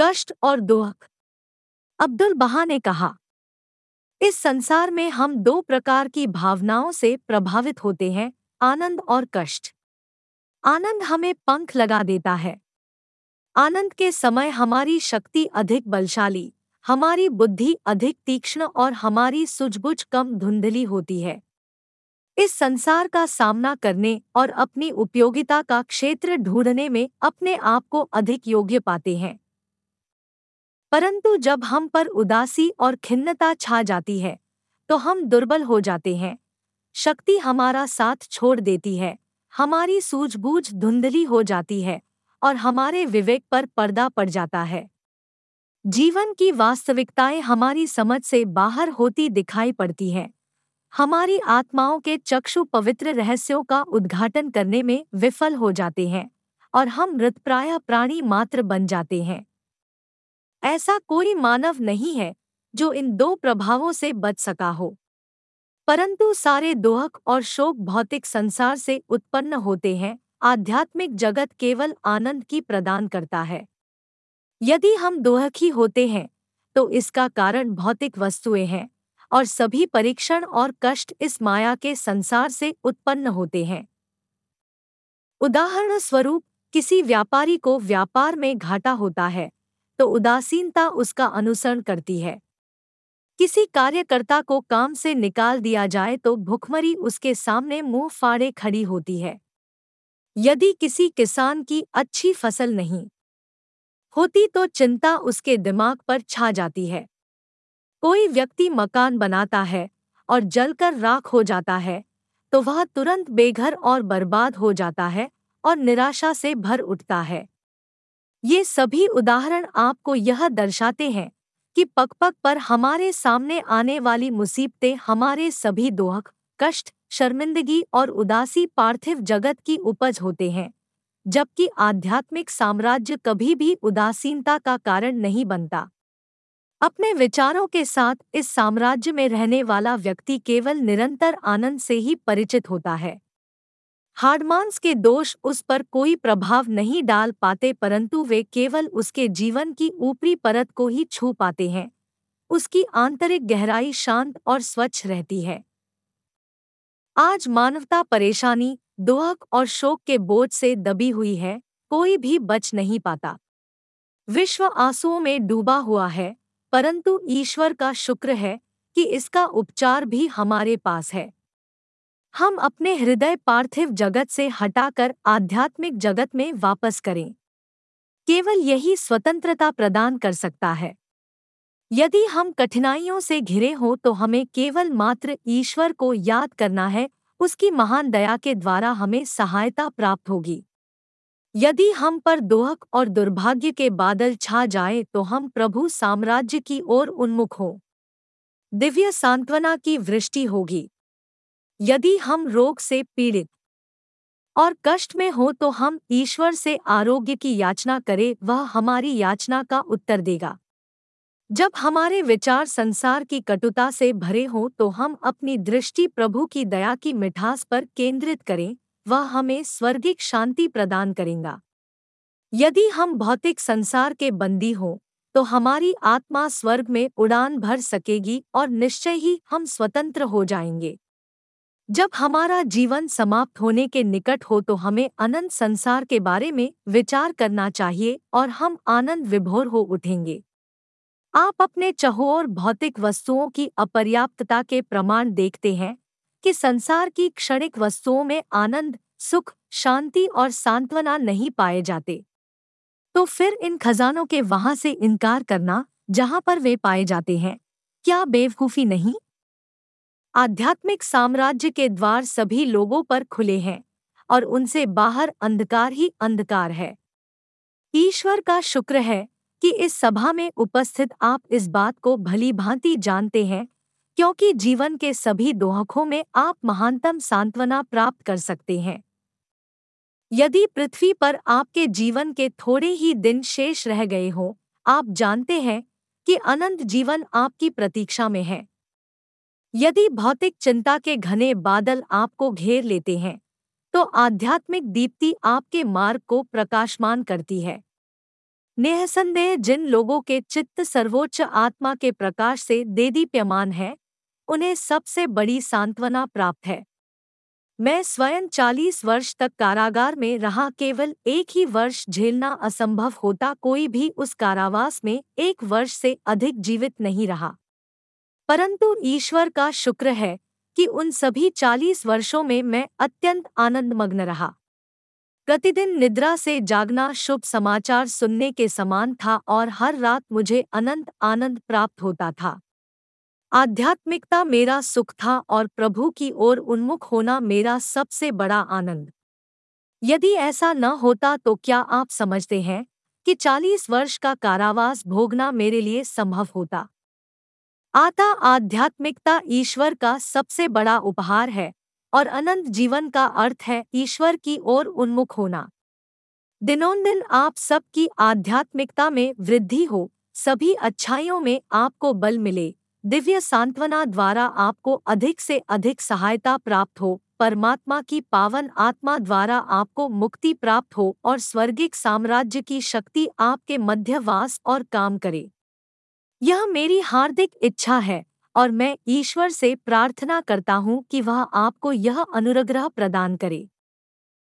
कष्ट और दुख। अब्दुल बहा ने कहा, इस संसार में हम दो प्रकार की भावनाओं से प्रभावित होते हैं, आनंद और कष्ट। आनंद हमें पंख लगा देता है। आनंद के समय हमारी शक्ति अधिक बलशाली, हमारी बुद्धि अधिक तीक्ष्ण और हमारी सूझबूझ कम धुंधली होती है। इस संसार का सामना करने और अपनी उपयोगिता का क्षेत्र ढूँढने में अपने आप को अधिक योग्य पाते हैं। परंतु जब हम पर उदासी और खिन्नता छा जाती है तो हम दुर्बल हो जाते हैं। शक्ति हमारा साथ छोड़ देती है, हमारी सूझबूझ धुंधली हो जाती है और हमारे विवेक पर पर्दा पड़ जाता है। जीवन की वास्तविकताएँ हमारी समझ से बाहर होती दिखाई पड़ती हैं। हमारी आत्माओं के चक्षु पवित्र रहस्यों का उद्घाटन करने में विफल हो जाते हैं और हम मृतप्राय प्राणी मात्र बन जाते हैं। ऐसा कोई मानव नहीं है जो इन दो प्रभावों से बच सका हो। परंतु सारे दोहक और शोक भौतिक संसार से उत्पन्न होते हैं, आध्यात्मिक जगत केवल आनंद की प्रदान करता है। यदि हम दोहखी होते हैं तो इसका कारण भौतिक वस्तुएँ हैं, और सभी परीक्षण और कष्ट इस माया के संसार से उत्पन्न होते हैं। उदाहरण स्वरूप किसी व्यापारी को व्यापार में घाटा होता है तो उदासीनता उसका अनुसरण करती है। किसी कार्यकर्ता को काम से निकाल दिया जाए तो भुखमरी उसके सामने मुँह फाड़े खड़ी होती है। यदि किसी किसान की अच्छी फ़सल नहीं होती तो चिंता उसके दिमाग पर छा जाती है। कोई व्यक्ति मकान बनाता है और जलकर राख हो जाता है तो वह तुरंत बेघर और बर्बाद हो जाता है और निराशा से भर उठता है। ये सभी उदाहरण आपको यह दर्शाते हैं कि पग पग पर हमारे सामने आने वाली मुसीबतें हमारे सभी दोहक, कष्ट, शर्मिंदगी और उदासी पार्थिव जगत की उपज होते हैं, जबकि आध्यात्मिक साम्राज्य कभी भी उदासीनता का कारण नहीं बनता। अपने विचारों के साथ इस साम्राज्य में रहने वाला व्यक्ति केवल निरंतर आनंद से ही परिचित होता है। हार्डमांस के दोष उस पर कोई प्रभाव नहीं डाल पाते परंतु वे केवल उसके जीवन की ऊपरी परत को ही छू पाते हैं। उसकी आंतरिक गहराई शांत और स्वच्छ रहती है। आज मानवता परेशानी दुहक और शोक के बोझ से दबी हुई है, कोई भी बच नहीं पाता। विश्व आंसुओं में डूबा हुआ है, परंतु ईश्वर का शुक्र है कि इसका उपचार भी हमारे पास है। हम अपने हृदय पार्थिव जगत से हटाकर आध्यात्मिक जगत में वापस करें। केवल यही स्वतंत्रता प्रदान कर सकता है। यदि हम कठिनाइयों से घिरे हों तो हमें केवल मात्र ईश्वर को याद करना है, उसकी महान दया के द्वारा हमें सहायता प्राप्त होगी। यदि हम पर दोहक और दुर्भाग्य के बादल छा जाए तो हम प्रभु साम्राज्य की ओर उन्मुख हों। दिव्य सांत्वना की वृष्टि होगी। यदि हम रोग से पीड़ित और कष्ट में हो तो हम ईश्वर से आरोग्य की याचना करें, वह हमारी याचना का उत्तर देगा। जब हमारे विचार संसार की कटुता से भरे हों तो हम अपनी दृष्टि प्रभु की दया की मिठास पर केंद्रित करें, वह हमें स्वर्गिक शांति प्रदान करेगा। यदि हम भौतिक संसार के बंदी हों तो हमारी आत्मा स्वर्ग में उड़ान भर सकेगी और निश्चय ही हम स्वतंत्र हो जाएँगे। जब हमारा जीवन समाप्त होने के निकट हो तो हमें अनंत संसार के बारे में विचार करना चाहिए और हम आनंद विभोर हो उठेंगे। आप अपने चहोर भौतिक वस्तुओं की अपर्याप्तता के प्रमाण देखते हैं कि संसार की क्षणिक वस्तुओं में आनंद, सुख, शांति और सांत्वना नहीं पाए जाते। तो फिर इन खजानों के वहाँ से इनकार करना, जहाँ पर वे पाए जाते हैं, क्या बेवकूफ़ी नहीं? आध्यात्मिक साम्राज्य के द्वार सभी लोगों पर खुले हैं और उनसे बाहर अंधकार ही अंधकार है। ईश्वर का शुक्र है कि इस सभा में उपस्थित आप इस बात को भली भांति जानते हैं, क्योंकि जीवन के सभी दोहकों में आप महानतम सांत्वना प्राप्त कर सकते हैं। यदि पृथ्वी पर आपके जीवन के थोड़े ही दिन शेष रह गए हों, आप जानते हैं कि अनंत जीवन आपकी प्रतीक्षा में है। यदि भौतिक चिंता के घने बादल आपको घेर लेते हैं तो आध्यात्मिक दीप्ति आपके मार्ग को प्रकाशमान करती है। निसंदेह जिन लोगों के चित्त सर्वोच्च आत्मा के प्रकाश से देदीप्यमान है, उन्हें सबसे बड़ी सांत्वना प्राप्त है। मैं स्वयं चालीस वर्ष तक कारागार में रहा, केवल एक ही वर्ष झेलना असंभव होता, कोई भी उस कारावास में एक वर्ष से अधिक जीवित नहीं रहा। परंतु ईश्वर का शुक्र है कि उन सभी चालीस वर्षों में मैं अत्यंत आनंदमग्न रहा। प्रतिदिन निद्रा से जागना शुभ समाचार सुनने के समान था और हर रात मुझे अनंत आनंद प्राप्त होता था। आध्यात्मिकता मेरा सुख था और प्रभु की ओर उन्मुख होना मेरा सबसे बड़ा आनंद। यदि ऐसा न होता तो क्या आप समझते हैं कि चालीस वर्ष का कारावास भोगना मेरे लिए संभव होता? आता आध्यात्मिकता ईश्वर का सबसे बड़ा उपहार है और अनंत जीवन का अर्थ है ईश्वर की ओर उन्मुख होना। दिनोंदिन आप सबकी आध्यात्मिकता में वृद्धि हो, सभी अच्छाइयों में आपको बल मिले, दिव्य सांत्वना द्वारा आपको अधिक से अधिक सहायता प्राप्त हो, परमात्मा की पावन आत्मा द्वारा आपको मुक्ति प्राप्त हो और स्वर्गिक साम्राज्य की शक्ति आपके मध्यवास और काम करे। यह मेरी हार्दिक इच्छा है और मैं ईश्वर से प्रार्थना करता हूँ कि वह आपको यह अनुग्रह प्रदान करे।